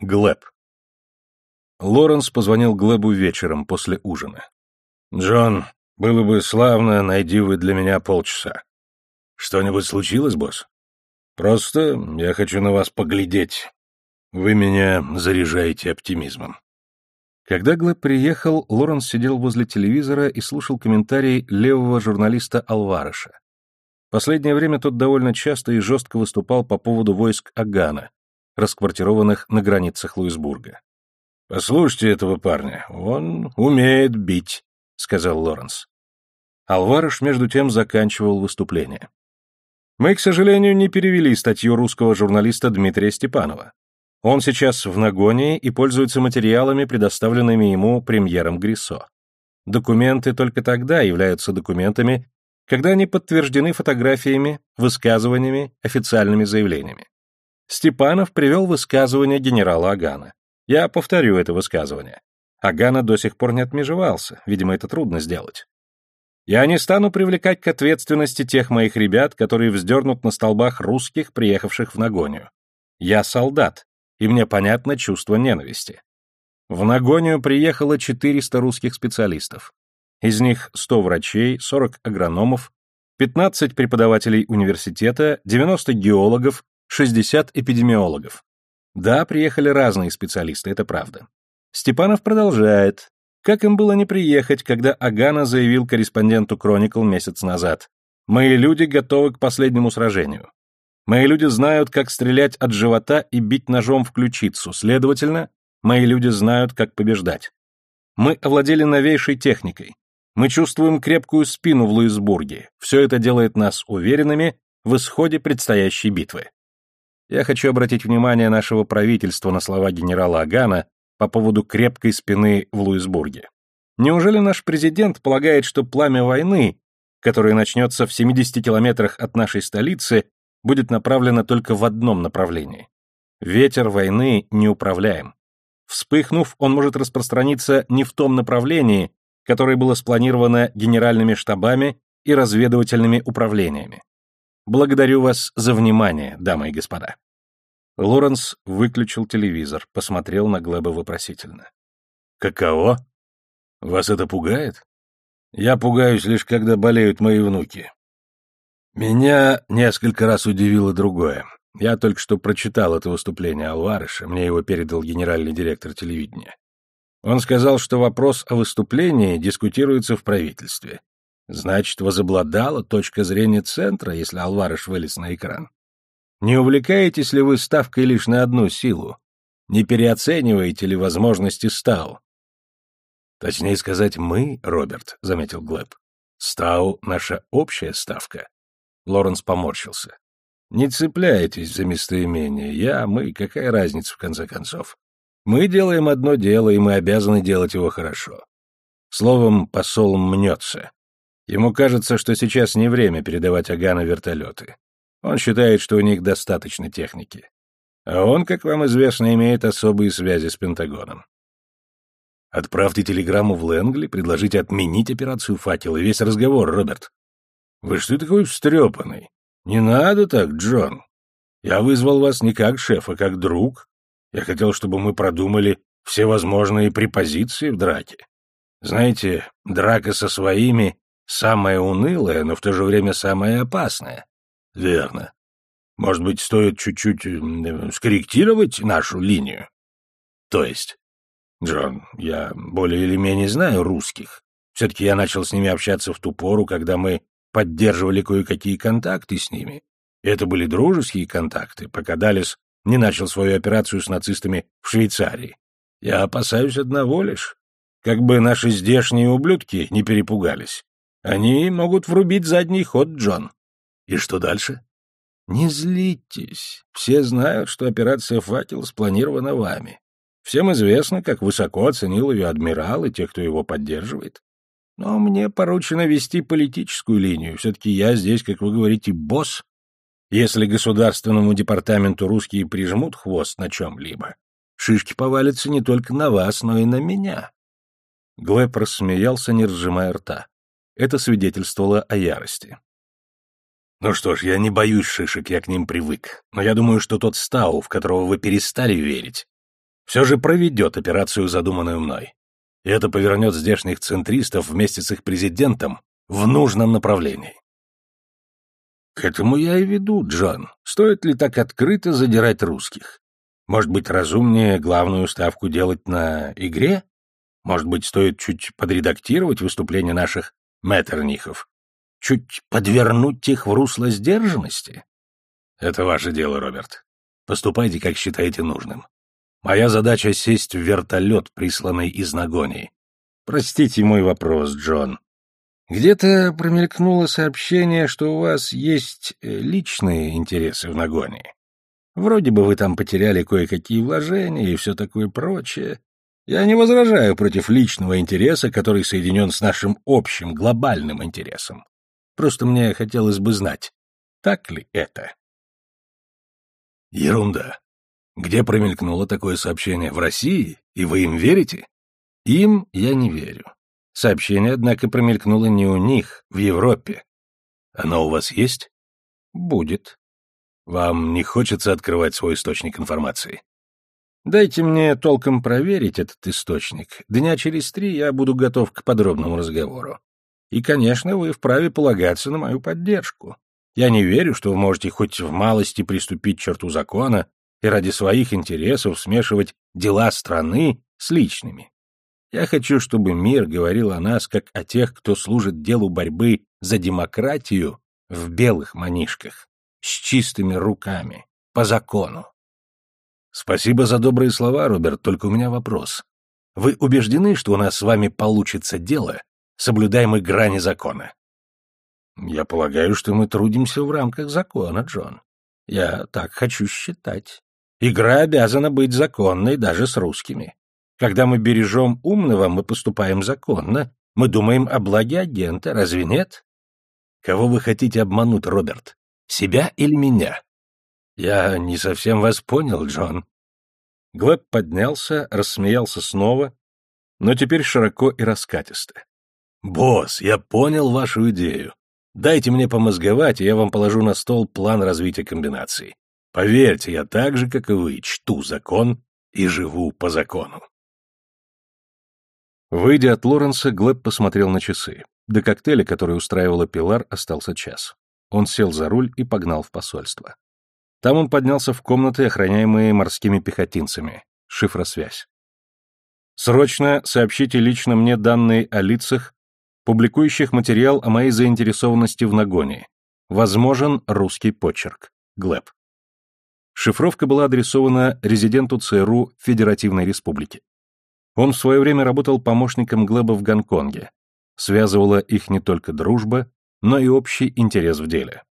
Глеб. Лоренс позвонил Глебу вечером после ужина. «Джон, было бы славно, найди вы для меня полчаса. Что-нибудь случилось, босс? Просто я хочу на вас поглядеть. Вы меня заряжаете оптимизмом». Когда Глеб приехал, Лоренс сидел возле телевизора и слушал комментарий левого журналиста Алвареша. Последнее время тот довольно часто и жестко выступал по поводу войск Агана, расквартированных на границах Луисбурга. «Послушайте этого парня, он умеет бить», — сказал Лоренс. Алварыш, между тем, заканчивал выступление. Мы, к сожалению, не перевели статью русского журналиста Дмитрия Степанова. Он сейчас в Нагонии и пользуется материалами, предоставленными ему премьером Грисо. Документы только тогда являются документами, когда они подтверждены фотографиями, высказываниями, официальными заявлениями. Степанов привел высказывание генерала Агана. Я повторю это высказывание. Агана до сих пор не отмежевался, видимо, это трудно сделать. Я не стану привлекать к ответственности тех моих ребят, которые вздернут на столбах русских, приехавших в Нагонию. Я солдат, и мне понятно чувство ненависти. В Нагонию приехало 400 русских специалистов. Из них 100 врачей, 40 агрономов, 15 преподавателей университета, 90 геологов, 60 эпидемиологов. Да, приехали разные специалисты, это правда. Степанов продолжает. Как им было не приехать, когда Агана заявил корреспонденту Chronicle месяц назад. «Мои люди готовы к последнему сражению. Мои люди знают, как стрелять от живота и бить ножом в ключицу, следовательно, мои люди знают, как побеждать. Мы овладели новейшей техникой. Мы чувствуем крепкую спину в Луисбурге. Все это делает нас уверенными в исходе предстоящей битвы. Я хочу обратить внимание нашего правительства на слова генерала Агана по поводу крепкой спины в Луисбурге. Неужели наш президент полагает, что пламя войны, которое начнется в 70 километрах от нашей столицы, будет направлено только в одном направлении? Ветер войны неуправляем. Вспыхнув, он может распространиться не в том направлении, которое было спланировано генеральными штабами и разведывательными управлениями. Благодарю вас за внимание, дамы и господа. Лоренс выключил телевизор, посмотрел на Глеба вопросительно. Каково? Вас это пугает? Я пугаюсь лишь, когда болеют мои внуки. Меня несколько раз удивило другое. Я только что прочитал это выступление Алвареша, мне его передал генеральный директор телевидения. Он сказал, что вопрос о выступлении дискутируется в правительстве. Значит, возобладала точка зрения центра, если Алварыш вылез на экран. Не увлекаетесь ли вы ставкой лишь на одну силу? Не переоцениваете ли возможности Стау? Точнее сказать, мы, Роберт, — заметил Глэб. Стау — наша общая ставка. Лоренс поморщился. Не цепляйтесь за местоимение. Я, мы, какая разница, в конце концов? Мы делаем одно дело, и мы обязаны делать его хорошо. Словом, посол мнется. Ему кажется, что сейчас не время передавать Агану вертолеты. Он считает, что у них достаточно техники. А он, как вам известно, имеет особые связи с Пентагоном. Отправьте телеграмму в Лэнгли, предложите отменить операцию «Факел» и весь разговор, Роберт. Вы что такой встрепанный? Не надо так, Джон. Я вызвал вас не как шеф, а как друг. Я хотел, чтобы мы продумали все возможные препозиции в драке. Знаете, драка со своими Самое унылое, но в то же время самое опасное. Верно. Может быть, стоит чуть-чуть скорректировать нашу линию? То есть? Джон, я более или менее знаю русских. Все-таки я начал с ними общаться в ту пору, когда мы поддерживали кое-какие контакты с ними. это были дружеские контакты, пока Далис не начал свою операцию с нацистами в Швейцарии. Я опасаюсь одного лишь. Как бы наши здешние ублюдки не перепугались. Они могут врубить задний ход, Джон. И что дальше? Не злитесь. Все знают, что операция «Факел» спланирована вами. Всем известно, как высоко оценил ее адмирал и те, кто его поддерживает. Но мне поручено вести политическую линию. Все-таки я здесь, как вы говорите, босс. Если государственному департаменту русские прижмут хвост на чем-либо, шишки повалятся не только на вас, но и на меня. Глэб рассмеялся, не разжимая рта. Это свидетельствовало о ярости. «Ну что ж, я не боюсь шишек, я к ним привык. Но я думаю, что тот Стау, в которого вы перестали верить, все же проведет операцию, задуманную мной. И это повернет здешних центристов вместе с их президентом в нужном направлении. К этому я и веду, Джон. Стоит ли так открыто задирать русских? Может быть, разумнее главную ставку делать на игре? Может быть, стоит чуть подредактировать выступления наших Меттернихов? Чуть подвернуть их в русло сдержанности? Это ваше дело, Роберт. Поступайте, как считаете нужным. Моя задача — сесть в вертолет, присланный из Нагонии. Простите мой вопрос, Джон. Где-то промелькнуло сообщение, что у вас есть э, личные интересы в Нагонии. Вроде бы вы там потеряли кое-какие вложения и все такое прочее. Я не возражаю против личного интереса, который соединен с нашим общим глобальным интересом. Просто мне хотелось бы знать, так ли это? Ерунда. Где промелькнуло такое сообщение? В России? И вы им верите? Им я не верю. Сообщение, однако, промелькнуло не у них, в Европе. Оно у вас есть? Будет. Вам не хочется открывать свой источник информации? Дайте мне толком проверить этот источник. Дня через три я буду готов к подробному разговору. И, конечно, вы вправе полагаться на мою поддержку. Я не верю, что вы можете хоть в малости приступить к черту закона и ради своих интересов смешивать дела страны с личными. Я хочу, чтобы мир говорил о нас как о тех, кто служит делу борьбы за демократию в белых манишках, с чистыми руками, по закону. Спасибо за добрые слова, Роберт, только у меня вопрос. Вы убеждены, что у нас с вами получится дело, соблюдаем мы грани закона? Я полагаю, что мы трудимся в рамках закона, Джон. Я так хочу считать. Игра обязана быть законной даже с русскими. Когда мы бережем умного, мы поступаем законно. Мы думаем о благе агента, разве нет? Кого вы хотите обмануть, Роберт? Себя или меня? Я не совсем вас понял, Джон. Глэб поднялся, рассмеялся снова, но теперь широко и раскатисто. «Босс, я понял вашу идею. Дайте мне помозговать, и я вам положу на стол план развития комбинации. Поверьте, я так же, как и вы, чту закон и живу по закону. Выйдя от Лоренса, Глеб посмотрел на часы. До коктейля, который устраивала Пилар, остался час. Он сел за руль и погнал в посольство. Там он поднялся в комнаты, охраняемые морскими пехотинцами. Шифросвязь. «Срочно сообщите лично мне данные о лицах, публикующих материал о моей заинтересованности в нагоне. Возможен русский почерк. Глеб». Шифровка была адресована резиденту ЦРУ Федеративной Республики. Он в свое время работал помощником Глеба в Гонконге. Связывала их не только дружба, но и общий интерес в деле.